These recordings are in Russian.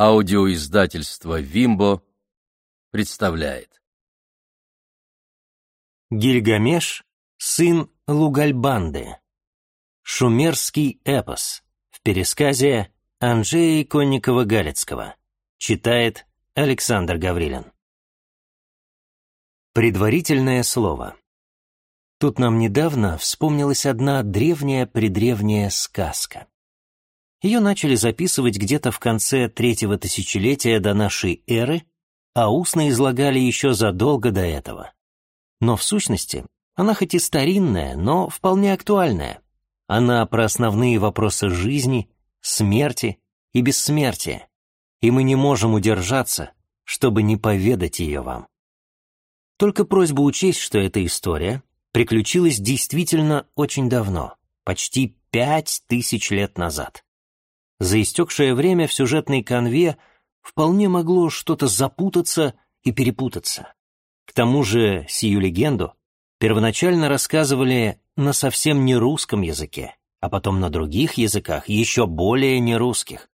Аудиоиздательство «Вимбо» представляет. Гильгамеш, сын Лугальбанды. Шумерский эпос. В пересказе Анжея Конникова-Галицкого. Читает Александр Гаврилин. Предварительное слово. Тут нам недавно вспомнилась одна древняя-предревняя сказка. Ее начали записывать где-то в конце третьего тысячелетия до нашей эры, а устно излагали еще задолго до этого. Но в сущности, она хоть и старинная, но вполне актуальная. Она про основные вопросы жизни, смерти и бессмертия, и мы не можем удержаться, чтобы не поведать ее вам. Только просьба учесть, что эта история приключилась действительно очень давно, почти пять тысяч лет назад. За истекшее время в сюжетной конве вполне могло что-то запутаться и перепутаться. К тому же сию легенду первоначально рассказывали на совсем не русском языке, а потом на других языках, еще более нерусских.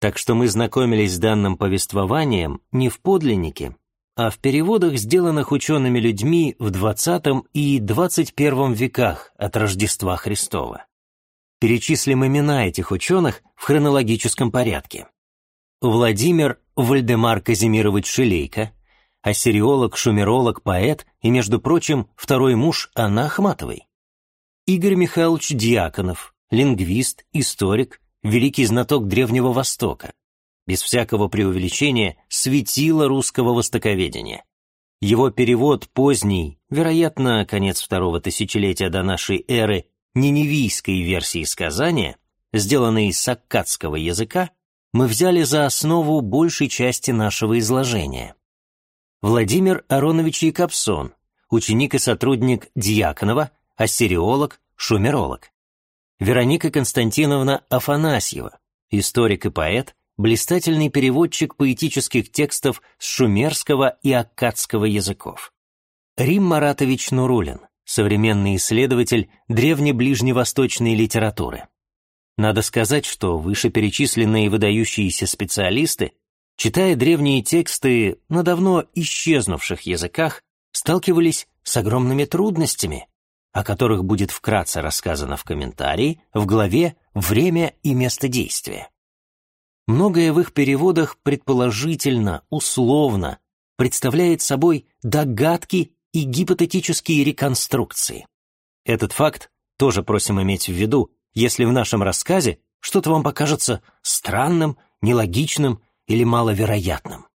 Так что мы знакомились с данным повествованием не в подлиннике, а в переводах, сделанных учеными людьми в XX и XXI веках от Рождества Христова. Перечислим имена этих ученых в хронологическом порядке. Владимир Вальдемар Казимирович Шилейко, ассириолог, шумеролог, поэт и, между прочим, второй муж Анны Ахматовой. Игорь Михайлович Дьяконов, лингвист, историк, великий знаток Древнего Востока. Без всякого преувеличения, светило русского востоковедения. Его перевод поздний, вероятно, конец второго тысячелетия до нашей эры, ниневийской версии сказания, сделанной из саккадского языка, мы взяли за основу большей части нашего изложения. Владимир Аронович Якобсон, ученик и сотрудник Дьяконова, ассириолог, шумеролог. Вероника Константиновна Афанасьева, историк и поэт, блистательный переводчик поэтических текстов с шумерского и аккадского языков. Рим Маратович Нурулин, современный исследователь древнеближневосточной литературы. Надо сказать, что вышеперечисленные выдающиеся специалисты, читая древние тексты на давно исчезнувших языках, сталкивались с огромными трудностями, о которых будет вкратце рассказано в комментарии в главе «Время и место действия». Многое в их переводах предположительно, условно, представляет собой догадки и гипотетические реконструкции. Этот факт тоже просим иметь в виду, если в нашем рассказе что-то вам покажется странным, нелогичным или маловероятным.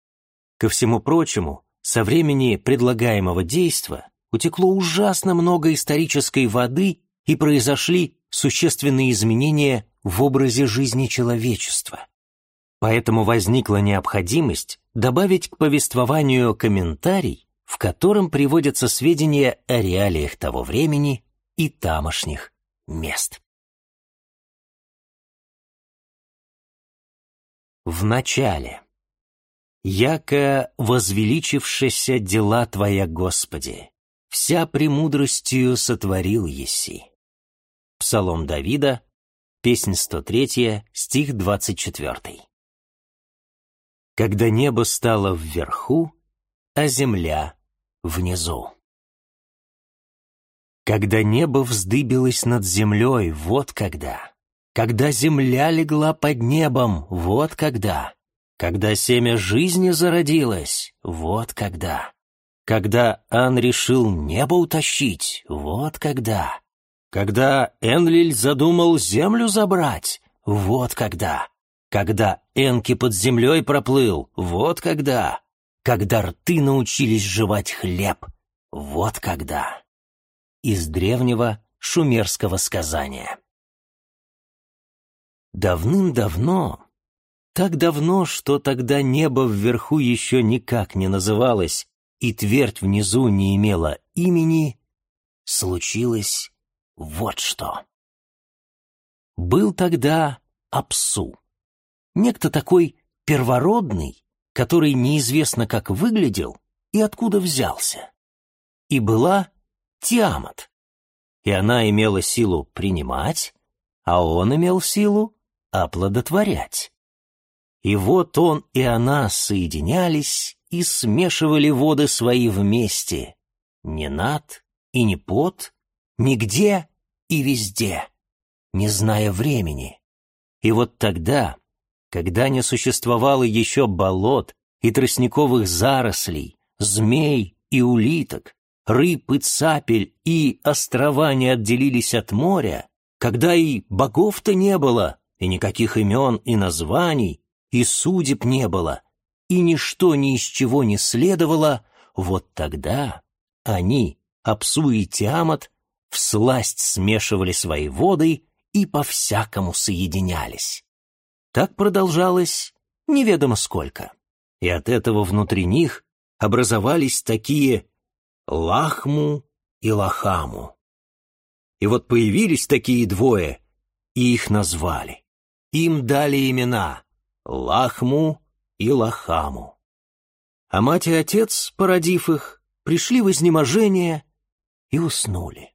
Ко всему прочему, со времени предлагаемого действа утекло ужасно много исторической воды и произошли существенные изменения в образе жизни человечества. Поэтому возникла необходимость добавить к повествованию комментарий, в котором приводятся сведения о реалиях того времени и тамошних мест. В начале. «Яко возвеличившися дела Твоя, Господи, вся премудростью сотворил еси». Псалом Давида, песнь 103, стих 24. Когда небо стало вверху, а земля внизу. Когда небо вздыбилось над землей, вот когда. Когда земля легла под небом, вот когда. Когда семя жизни зародилось, вот когда. Когда Ан решил небо утащить, вот когда. Когда Энлиль задумал землю забрать, вот когда. Когда Энки под землей проплыл, вот когда когда рты научились жевать хлеб. Вот когда. Из древнего шумерского сказания. Давным-давно, так давно, что тогда небо вверху еще никак не называлось, и твердь внизу не имела имени, случилось вот что. Был тогда Апсу, некто такой первородный, который неизвестно как выглядел и откуда взялся. И была Тиамат. И она имела силу принимать, а он имел силу оплодотворять. И вот он и она соединялись и смешивали воды свои вместе. Не над и не под, нигде и везде, не зная времени. И вот тогда, когда не существовало еще болот и тростниковых зарослей, змей и улиток, рыб и цапель и острова не отделились от моря, когда и богов-то не было, и никаких имен и названий, и судеб не было, и ничто ни из чего не следовало, вот тогда они, Апсу и Тиамат, всласть смешивали свои воды и по-всякому соединялись. Так продолжалось неведомо сколько, и от этого внутри них образовались такие Лахму и Лахаму. И вот появились такие двое, и их назвали. Им дали имена Лахму и Лахаму. А мать и отец, породив их, пришли в изнеможение и уснули.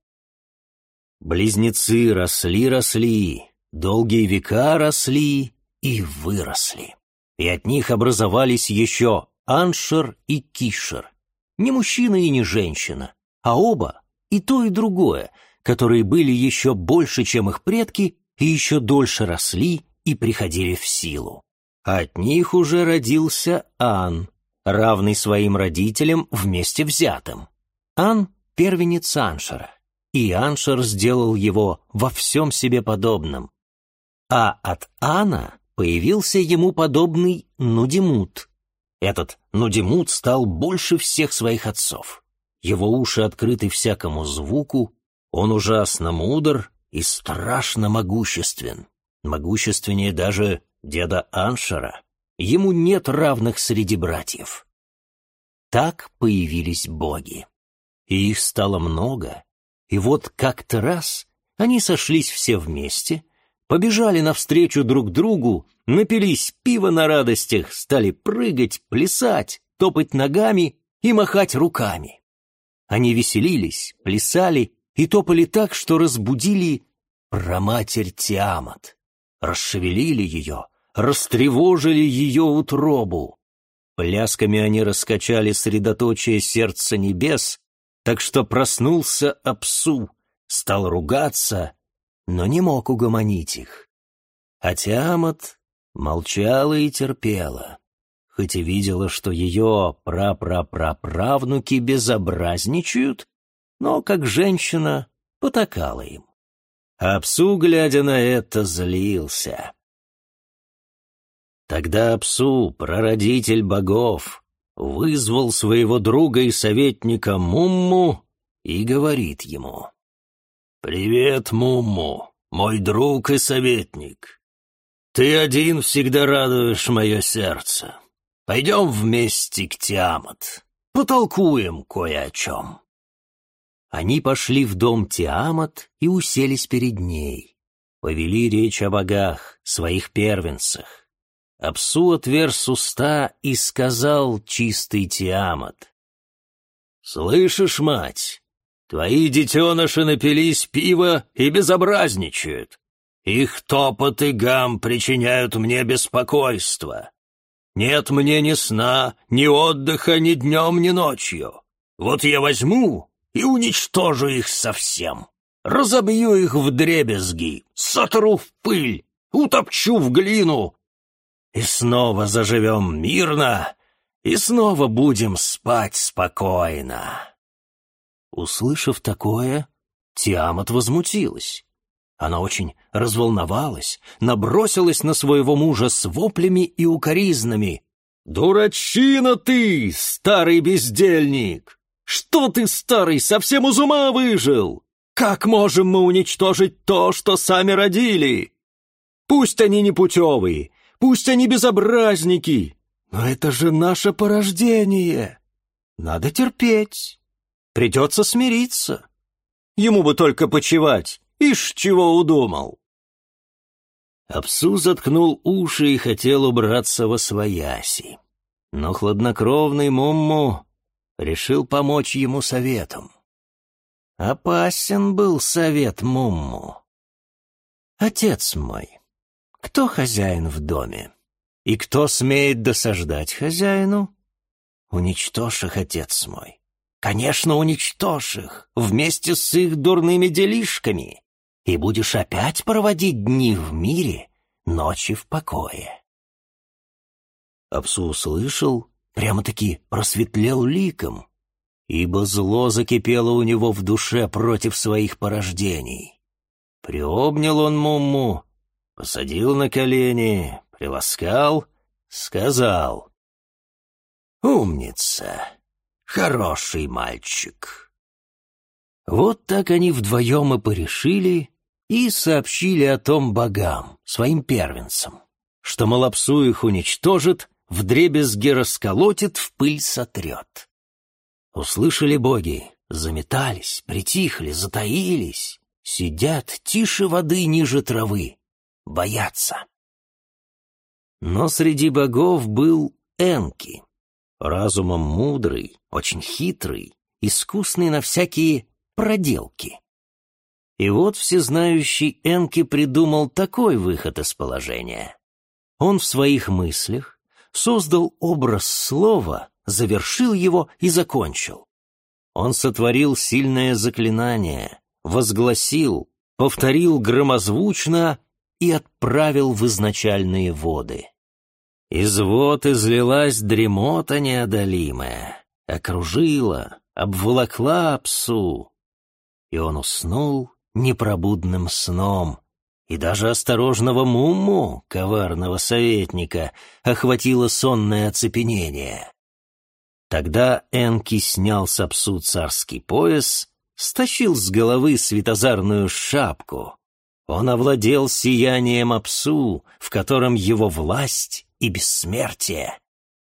Близнецы росли-росли, долгие века росли и выросли. И от них образовались еще Аншер и Кишер. Не мужчина и не женщина, а оба, и то, и другое, которые были еще больше, чем их предки, и еще дольше росли и приходили в силу. От них уже родился Ан, равный своим родителям вместе взятым. Ан — первенец Аншера, и Аншер сделал его во всем себе подобным. А от Ана появился ему подобный Нудимут. Этот Нудимут стал больше всех своих отцов. Его уши открыты всякому звуку, он ужасно мудр и страшно могуществен. Могущественнее даже деда Аншера, ему нет равных среди братьев. Так появились боги. И их стало много, и вот как-то раз они сошлись все вместе, побежали навстречу друг другу, напились пива на радостях, стали прыгать, плясать, топать ногами и махать руками. Они веселились, плясали и топали так, что разбудили проматерь Тиамат расшевелили ее, растревожили ее утробу. Плясками они раскачали средоточие сердца небес, так что проснулся Апсу, стал ругаться, но не мог угомонить их. А Тиамат молчала и терпела, хоть и видела, что ее прапраправнуки безобразничают, но, как женщина, потакала им. Апсу, глядя на это, злился. Тогда Апсу, прародитель богов, вызвал своего друга и советника Мумму и говорит ему. «Привет, Мумму, мой друг и советник. Ты один всегда радуешь мое сердце. Пойдем вместе к Тиамат, потолкуем кое о чем». Они пошли в дом Тиамат и уселись перед ней. Повели речь о богах, своих первенцах. Апсу отверз уста и сказал чистый Тиамат. «Слышишь, мать, твои детеныши напились пива и безобразничают. Их топот и гам причиняют мне беспокойство. Нет мне ни сна, ни отдыха ни днем, ни ночью. Вот я возьму и уничтожу их совсем. Разобью их в дребезги, сотру в пыль, утопчу в глину. И снова заживем мирно, и снова будем спать спокойно. Услышав такое, Тиамат возмутилась. Она очень разволновалась, набросилась на своего мужа с воплями и укоризнами. «Дурачина ты, старый бездельник! Что ты, старый, совсем из ума выжил? Как можем мы уничтожить то, что сами родили? Пусть они непутевые, пусть они безобразники, но это же наше порождение. Надо терпеть, придется смириться. Ему бы только почевать, ишь чего удумал. Апсу заткнул уши и хотел убраться во свояси. Но хладнокровный Мумму решил помочь ему советом. Опасен был совет Мумму. «Отец мой, кто хозяин в доме? И кто смеет досаждать хозяину? Уничтожь их, отец мой. Конечно, уничтожь их вместе с их дурными делишками, и будешь опять проводить дни в мире, ночи в покое. Апсу услышал, прямо-таки просветлел ликом, ибо зло закипело у него в душе против своих порождений. Приобнял он Мумму, посадил на колени, приласкал, сказал. «Умница, хороший мальчик». Вот так они вдвоем и порешили, и сообщили о том богам, своим первенцам, что Малапсу их уничтожит, вдребезги расколотит, в пыль сотрет. Услышали боги, заметались, притихли, затаились, сидят тише воды ниже травы, боятся. Но среди богов был Энки, разумом мудрый, очень хитрый, искусный на всякие проделки. И вот всезнающий Энки придумал такой выход из положения. Он в своих мыслях создал образ слова, завершил его и закончил. Он сотворил сильное заклинание, возгласил, повторил громозвучно и отправил в изначальные воды. Из вод излилась дремота неодолимая, окружила, обволокла псу, и он уснул непробудным сном, и даже осторожного Муму, коварного советника, охватило сонное оцепенение. Тогда Энки снял с псу царский пояс, стащил с головы светозарную шапку, он овладел сиянием Апсу, в котором его власть и бессмертие.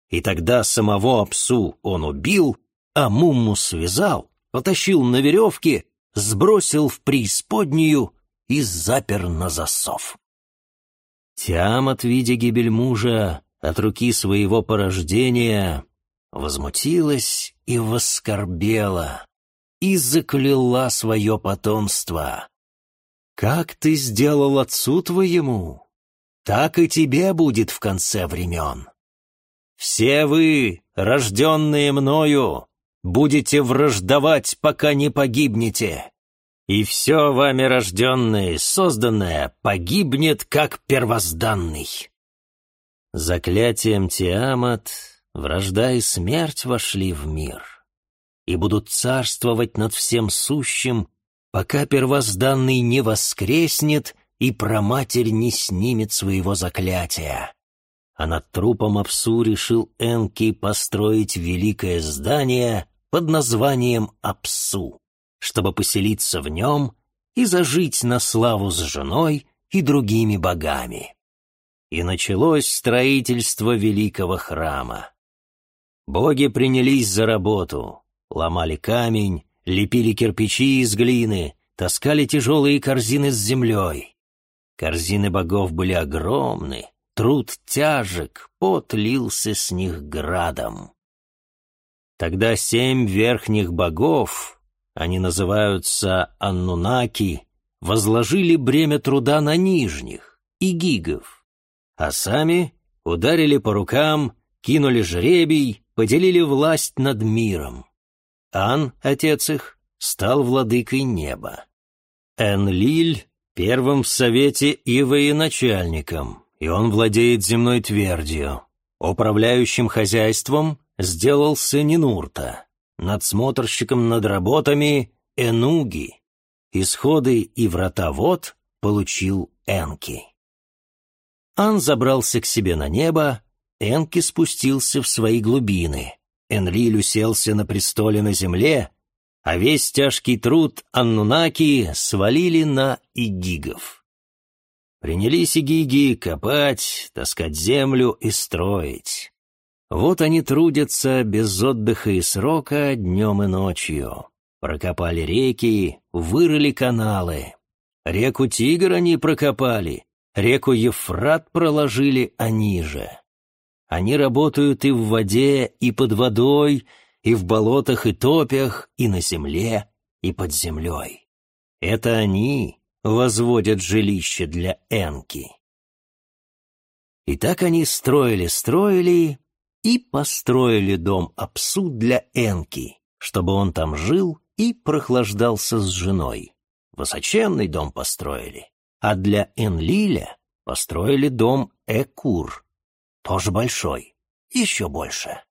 И тогда самого Апсу он убил, а Мумму связал, потащил на веревке, сбросил в преисподнюю и запер на засов. Тиамат, видя гибель мужа от руки своего порождения, возмутилась и воскорбела, и закляла свое потомство. Как ты сделал отцу твоему, так и тебе будет в конце времен. Все вы, рожденные мною, будете враждовать, пока не погибнете. И все вами рожденное, созданное, погибнет, как первозданный. Заклятием Тиамат вражда и смерть вошли в мир и будут царствовать над всем сущим пока первозданный не воскреснет и проматерь не снимет своего заклятия. А над трупом Апсу решил Энки построить великое здание под названием Апсу, чтобы поселиться в нем и зажить на славу с женой и другими богами. И началось строительство великого храма. Боги принялись за работу, ломали камень, лепили кирпичи из глины, таскали тяжелые корзины с землей. Корзины богов были огромны, труд тяжек, пот лился с них градом. Тогда семь верхних богов, они называются Аннунаки, возложили бремя труда на нижних, и гигов, а сами ударили по рукам, кинули жребий, поделили власть над миром. Ан, отец их, стал владыкой неба. Энлиль — первым в совете и военачальником, и он владеет земной твердью. Управляющим хозяйством сделался Нинурта, надсмотрщиком над работами — Энуги. Исходы и врата вод получил Энки. Ан забрался к себе на небо, Энки спустился в свои глубины — Энлиль уселся на престоле на земле, а весь тяжкий труд Аннунаки свалили на игигов. Принялись игиги копать, таскать землю и строить. Вот они трудятся без отдыха и срока днем и ночью. Прокопали реки, вырыли каналы. Реку Тигр они прокопали, реку Ефрат проложили они же. Они работают и в воде, и под водой, и в болотах и топях, и на земле, и под землей. Это они возводят жилище для Энки. И так они строили-строили и построили дом Апсу для Энки, чтобы он там жил и прохлаждался с женой. Высоченный дом построили, а для Энлиля построили дом Экур, тоже большой, еще больше.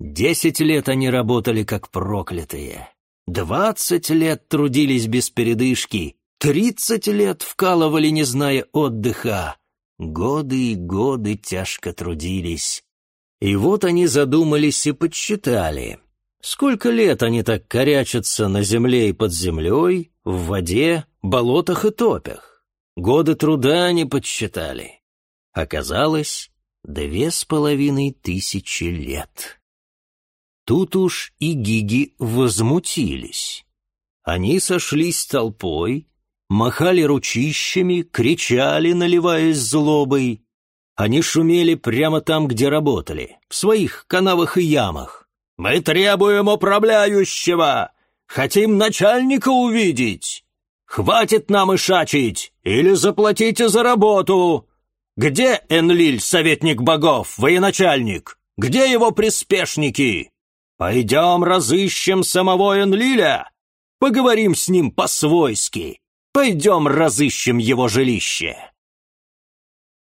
Десять лет они работали как проклятые. Двадцать лет трудились без передышки. Тридцать лет вкалывали, не зная отдыха. Годы и годы тяжко трудились. И вот они задумались и подсчитали. Сколько лет они так корячатся на земле и под землей, в воде, болотах и топях. Годы труда они подсчитали. Оказалось, две с половиной тысячи лет. Тут уж и гиги возмутились. Они сошлись толпой, махали ручищами, кричали, наливаясь злобой. Они шумели прямо там, где работали, в своих канавах и ямах. «Мы требуем управляющего! Хотим начальника увидеть! Хватит нам ишачить! Или заплатите за работу! Где Энлиль, советник богов, военачальник? Где его приспешники?» Пойдем разыщем самого Энлиля, поговорим с ним по-свойски. Пойдем разыщем его жилище.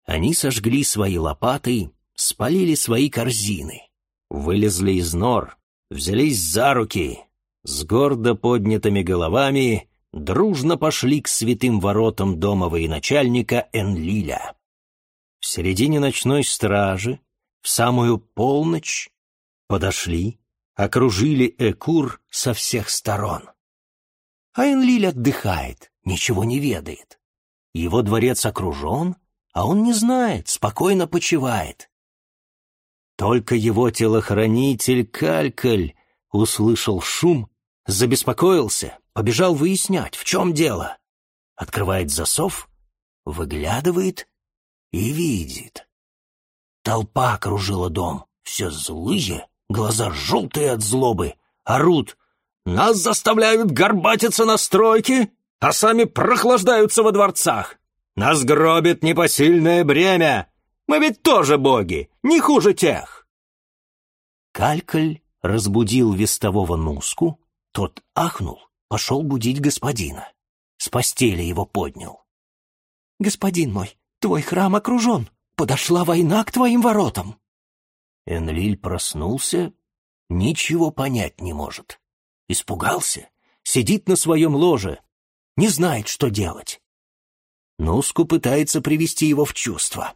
Они сожгли свои лопаты, спалили свои корзины, вылезли из нор, взялись за руки, с гордо поднятыми головами дружно пошли к святым воротам дома военачальника Энлиля. В середине ночной стражи, в самую полночь, подошли, окружили Экур со всех сторон. А Энлиль отдыхает, ничего не ведает. Его дворец окружен, а он не знает, спокойно почивает. Только его телохранитель Калькаль услышал шум, забеспокоился, побежал выяснять, в чем дело. Открывает засов, выглядывает и видит. Толпа окружила дом, все злые, глаза желтые от злобы, орут. «Нас заставляют горбатиться на стройке, а сами прохлаждаются во дворцах. Нас гробит непосильное бремя. Мы ведь тоже боги, не хуже тех». Калькаль разбудил вестового Нуску, тот ахнул, пошел будить господина. С постели его поднял. «Господин мой, твой храм окружен, подошла война к твоим воротам». Энлиль проснулся, ничего понять не может. Испугался, сидит на своем ложе, не знает, что делать. Нуску пытается привести его в чувство.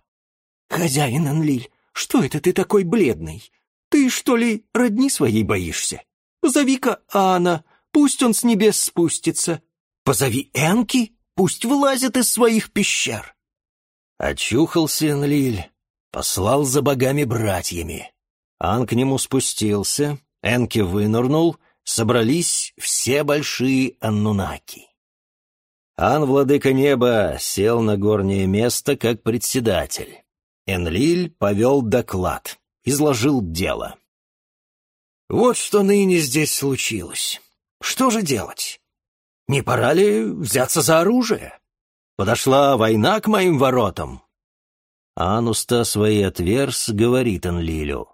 «Хозяин Энлиль, что это ты такой бледный? Ты, что ли, родни своей боишься? Позови-ка Анна, пусть он с небес спустится. Позови Энки, пусть вылазит из своих пещер». Очухался Энлиль, послал за богами-братьями. Ан к нему спустился, Энки вынырнул, собрались все большие аннунаки. Ан, владыка неба, сел на горнее место как председатель. Энлиль повел доклад, изложил дело. Вот что ныне здесь случилось. Что же делать? Не пора ли взяться за оружие? Подошла война к моим воротам, Ануста свои отверз, говорит Энлилю.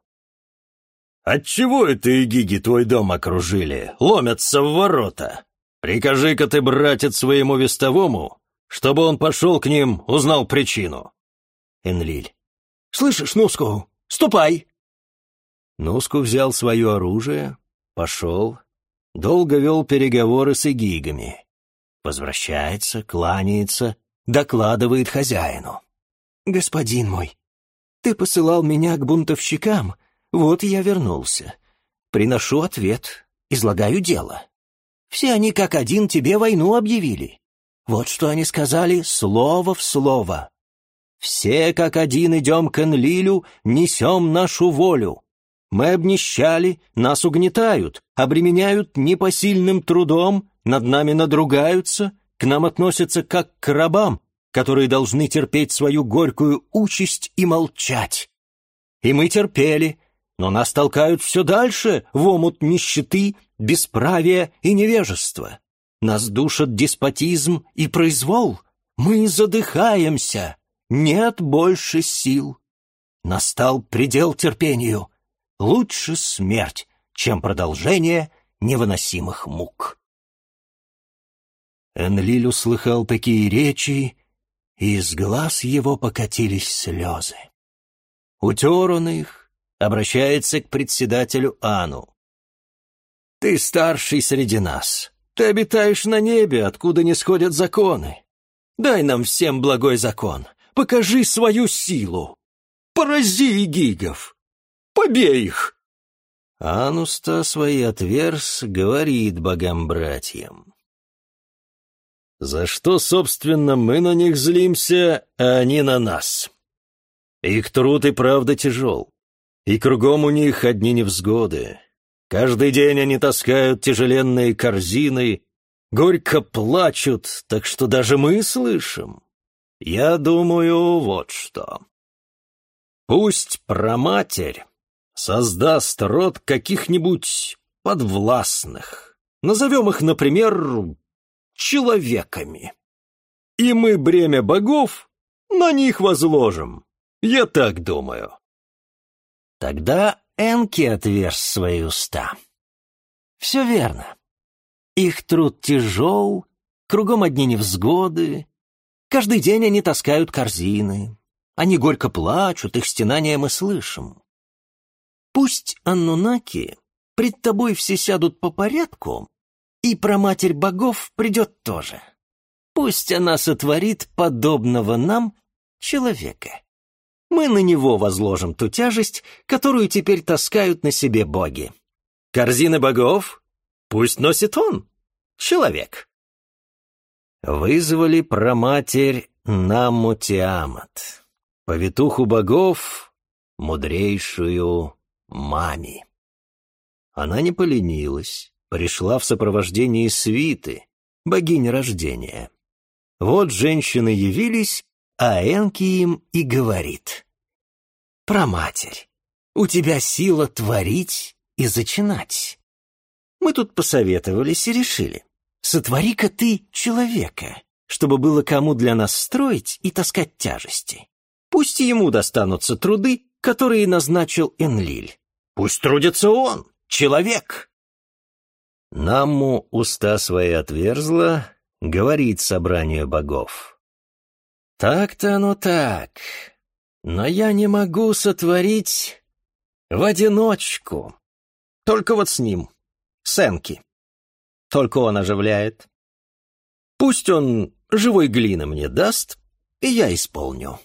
«Отчего это и гиги твой дом окружили, ломятся в ворота? Прикажи-ка ты, братец, своему вестовому, чтобы он пошел к ним, узнал причину». Энлиль. «Слышишь, Нуску, ступай!» Нуску взял свое оружие, пошел, долго вел переговоры с игигами. Возвращается, кланяется, докладывает хозяину. «Господин мой, ты посылал меня к бунтовщикам, вот я вернулся. Приношу ответ, излагаю дело. Все они как один тебе войну объявили. Вот что они сказали слово в слово. Все как один идем к Энлилю, несем нашу волю. Мы обнищали, нас угнетают, обременяют непосильным трудом, над нами надругаются, к нам относятся как к рабам, которые должны терпеть свою горькую участь и молчать. И мы терпели, но нас толкают все дальше в омут нищеты, бесправия и невежества. Нас душат деспотизм и произвол. Мы задыхаемся. нет больше сил. Настал предел терпению. Лучше смерть, чем продолжение невыносимых мук. Энлиль услыхал такие речи, и из глаз его покатились слезы. Утер он их, обращается к председателю Ану. «Ты старший среди нас. Ты обитаешь на небе, откуда не сходят законы. Дай нам всем благой закон. Покажи свою силу. Порази гигов. Побей их!» Ануста свои отверз говорит богам-братьям. «За что, собственно, мы на них злимся, а они на нас? Их труд и правда тяжел, и кругом у них одни невзгоды. Каждый день они таскают тяжеленные корзины, горько плачут, так что даже мы слышим. Я думаю, вот что. Пусть проматерь создаст род каких-нибудь подвластных. Назовем их, например, человеками. И мы бремя богов на них возложим. Я так думаю. Тогда Энки отверз свои уста. Все верно. Их труд тяжел, кругом одни невзгоды. Каждый день они таскают корзины. Они горько плачут, их стенания мы слышим. Пусть Аннунаки пред тобой все сядут по порядку, и про Матерь Богов придет тоже. Пусть она сотворит подобного нам человека мы на него возложим ту тяжесть, которую теперь таскают на себе боги. Корзины богов пусть носит он, человек. Вызвали проматерь Наму Тиамат, повитуху богов, мудрейшую Мами. Она не поленилась, пришла в сопровождении свиты, богини рождения. Вот женщины явились а Энки им и говорит. «Про матерь. У тебя сила творить и зачинать. Мы тут посоветовались и решили. Сотвори-ка ты человека, чтобы было кому для нас строить и таскать тяжести. Пусть ему достанутся труды, которые назначил Энлиль. Пусть трудится он, человек». Наму уста свои отверзла, говорит собранию богов. Так-то оно так. Но я не могу сотворить в одиночку. Только вот с ним, Сенки. Только он оживляет. Пусть он живой глины мне даст, и я исполню.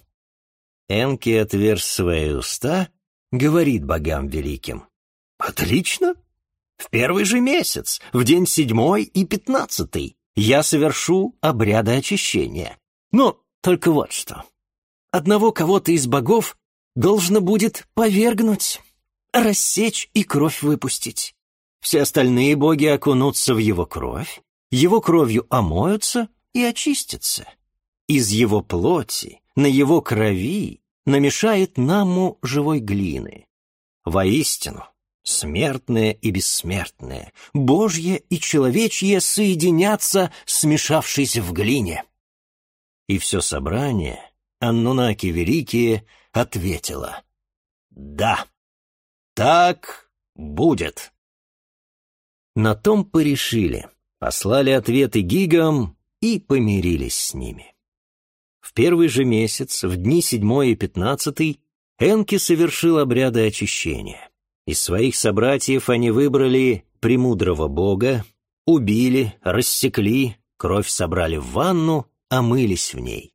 Энки отверз свои уста, говорит богам великим. Отлично. В первый же месяц, в день седьмой и пятнадцатый, я совершу обряды очищения. Но только вот что. Одного кого-то из богов должно будет повергнуть, рассечь и кровь выпустить. Все остальные боги окунутся в его кровь, его кровью омоются и очистятся. Из его плоти, на его крови намешает наму живой глины. Воистину, смертное и бессмертное, божье и человечье соединятся, смешавшись в глине. И все собрание, Аннунаки Великие, ответило «Да, так будет». На том порешили, послали ответы гигам и помирились с ними. В первый же месяц, в дни седьмой и пятнадцатый, Энки совершил обряды очищения. Из своих собратьев они выбрали премудрого бога, убили, рассекли, кровь собрали в ванну омылись в ней.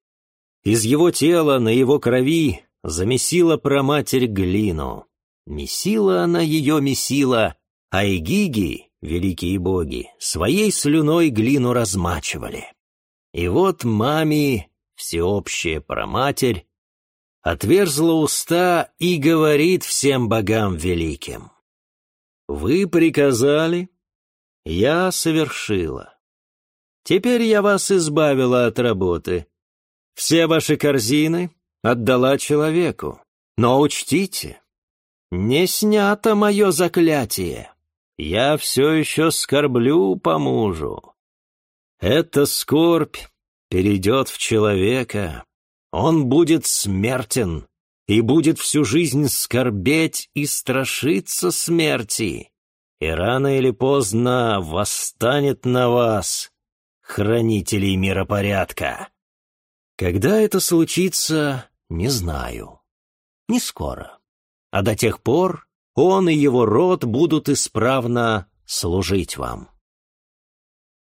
Из его тела на его крови замесила проматерь глину. Месила она ее месила, а Игиги, великие боги, своей слюной глину размачивали. И вот маме, всеобщая проматерь, отверзла уста и говорит всем богам великим. «Вы приказали, я совершила. Теперь я вас избавила от работы. Все ваши корзины отдала человеку. Но учтите, не снято мое заклятие. Я все еще скорблю по мужу. Эта скорбь перейдет в человека. Он будет смертен и будет всю жизнь скорбеть и страшиться смерти, и рано или поздно восстанет на вас, хранителей миропорядка. Когда это случится, не знаю. Не скоро. А до тех пор он и его род будут исправно служить вам.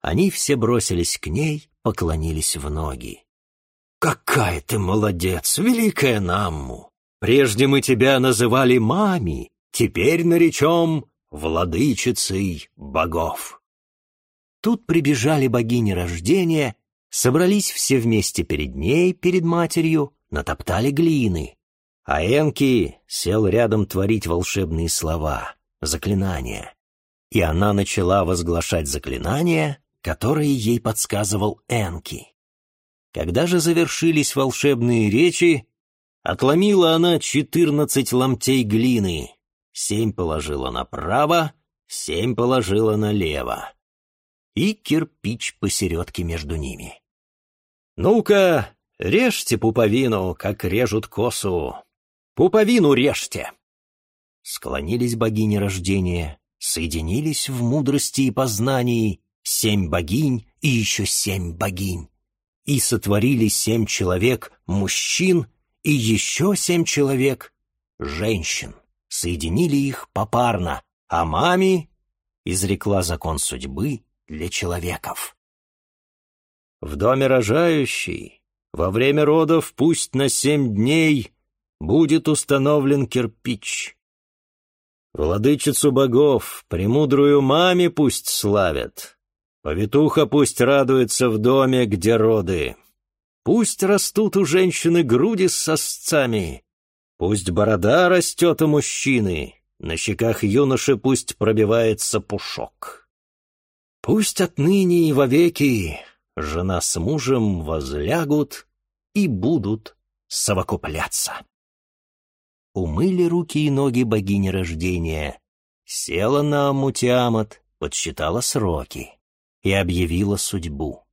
Они все бросились к ней, поклонились в ноги. «Какая ты молодец, великая Намму! Прежде мы тебя называли мами, теперь наречем владычицей богов». Тут прибежали богини рождения, собрались все вместе перед ней, перед матерью, натоптали глины. А Энки сел рядом творить волшебные слова, заклинания. И она начала возглашать заклинания, которые ей подсказывал Энки. Когда же завершились волшебные речи, отломила она четырнадцать ломтей глины, семь положила направо, семь положила налево. И кирпич посередке между ними. «Ну-ка, режьте пуповину, как режут косу. Пуповину режьте!» Склонились богини рождения, соединились в мудрости и познании семь богинь и еще семь богинь и сотворили семь человек мужчин и еще семь человек женщин. Соединили их попарно, а маме изрекла закон судьбы для человеков. В доме рожающей во время родов пусть на семь дней будет установлен кирпич. Владычицу богов, премудрую маме пусть славят, Повитуха пусть радуется в доме, где роды. Пусть растут у женщины груди с сосцами. Пусть борода растет у мужчины. На щеках юноши пусть пробивается пушок. Пусть отныне и вовеки жена с мужем возлягут и будут совокупляться. Умыли руки и ноги богини рождения, села на Амутиамат, подсчитала сроки и объявила судьбу.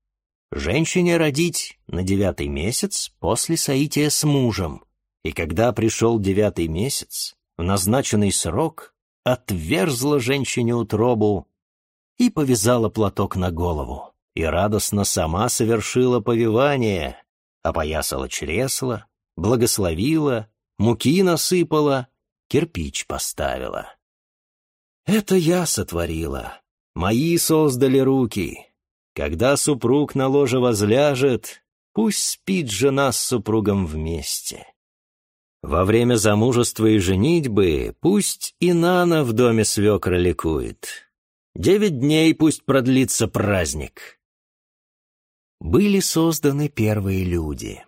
Женщине родить на девятый месяц после соития с мужем, и когда пришел девятый месяц, в назначенный срок отверзла женщине утробу и повязала платок на голову, и радостно сама совершила повивание, опоясала чресла, благословила, муки насыпала, кирпич поставила. Это я сотворила, Мои создали руки. Когда супруг на ложе возляжет, пусть спит жена с супругом вместе. Во время замужества и женитьбы пусть и Нана в доме свекра ликует. Девять дней пусть продлится праздник. Были созданы первые люди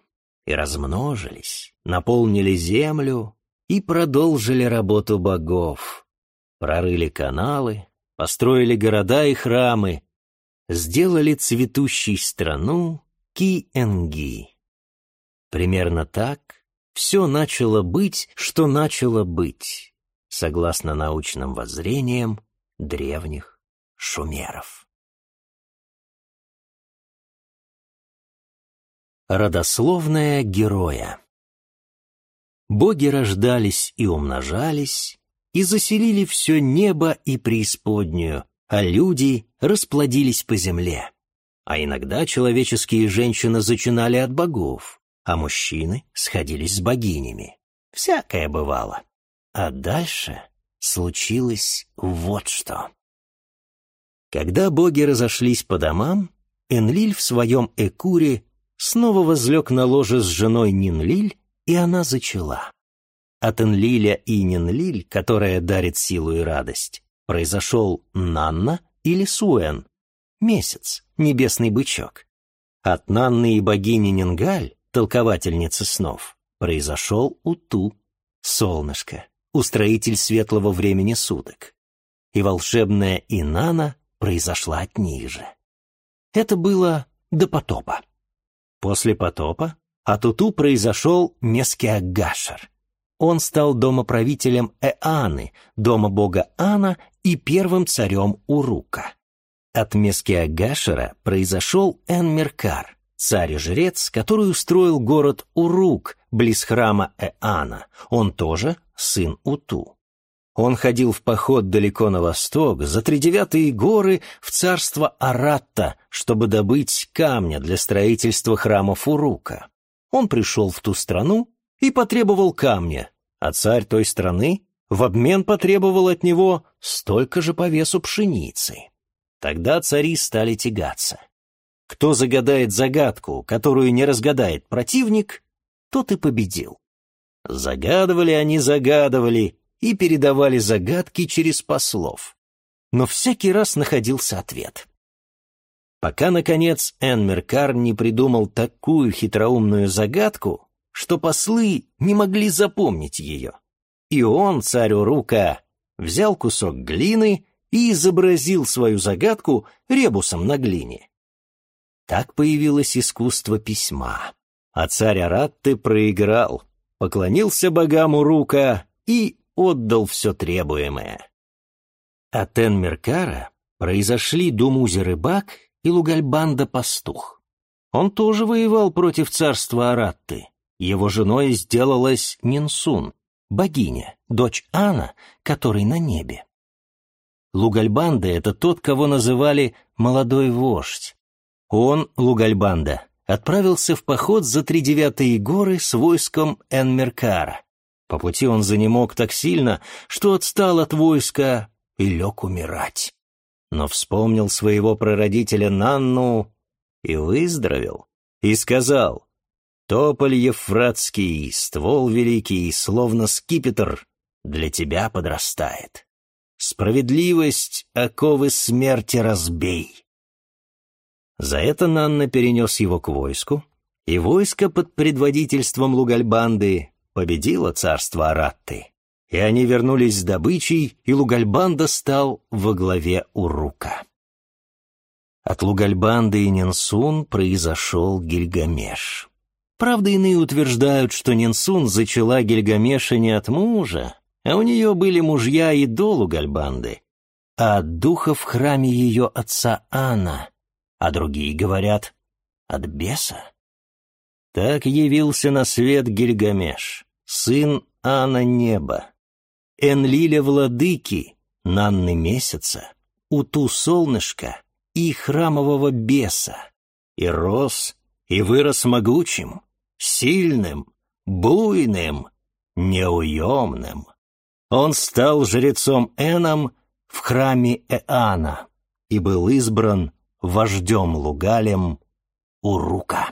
и размножились, наполнили землю и продолжили работу богов, прорыли каналы, построили города и храмы, сделали цветущей страну Ки-Энги. Примерно так все начало быть, что начало быть, согласно научным воззрениям древних шумеров. Родословная героя Боги рождались и умножались, и заселили все небо и преисподнюю, а люди расплодились по земле. А иногда человеческие женщины зачинали от богов, а мужчины сходились с богинями. Всякое бывало. А дальше случилось вот что. Когда боги разошлись по домам, Энлиль в своем Экуре снова возлег на ложе с женой Нинлиль, и она зачала. От Энлиля и Нинлиль, которая дарит силу и радость, произошел Нанна или Суэн, месяц, небесный бычок. От Нанны и богини Нингаль, толковательницы снов, произошел Уту, солнышко, устроитель светлого времени суток. И волшебная Инана произошла от них же. Это было до потопа. После потопа от Уту произошел Мескиагашер, он стал домоправителем Эаны, дома бога Ана и первым царем Урука. От Мескиагашера произошел Энмеркар, царь жрец, который устроил город Урук, близ храма Эана. Он тоже сын Уту. Он ходил в поход далеко на восток, за тридевятые горы, в царство Аратта, чтобы добыть камня для строительства храма Фурука. Он пришел в ту страну и потребовал камня, а царь той страны в обмен потребовал от него столько же по весу пшеницы. Тогда цари стали тягаться. Кто загадает загадку, которую не разгадает противник, тот и победил. Загадывали они, загадывали, и передавали загадки через послов. Но всякий раз находился ответ. Пока, наконец, Энмеркар не придумал такую хитроумную загадку, что послы не могли запомнить ее. И он, царь Урука, взял кусок глины и изобразил свою загадку ребусом на глине. Так появилось искусство письма. А царь Аратты проиграл, поклонился богам Урука и отдал все требуемое. От Энмеркара произошли Думузи-рыбак и Лугальбанда-пастух. Он тоже воевал против царства Аратты. Его женой сделалась Нинсун, богиня, дочь Ана, который на небе. Лугальбанда — это тот, кого называли «молодой вождь». Он, Лугальбанда, отправился в поход за тридевятые горы с войском Энмеркара. По пути он занемог так сильно, что отстал от войска и лег умирать. Но вспомнил своего прародителя Нанну и выздоровел, и сказал, «Тополь Ефратский, ствол великий, словно скипетр, для тебя подрастает. Справедливость оковы смерти разбей». За это Нанна перенес его к войску, и войско под предводительством Лугальбанды победило царство Аратты, и они вернулись с добычей, и Лугальбанда стал во главе Урука. От Лугальбанды и Нинсун произошел Гильгамеш. Правда, иные утверждают, что Нинсун зачала Гильгамеша не от мужа, а у нее были мужья и до Лугальбанды, а от духа в храме ее отца Анна, а другие говорят от беса. Так явился на свет Гильгамеш, сын Ана Неба, Энлиля Владыки, Нанны Месяца, Уту Солнышка и храмового беса, и рос, и вырос могучим, сильным, буйным, неуемным. Он стал жрецом Эном в храме Эана и был избран вождем Лугалем Урука.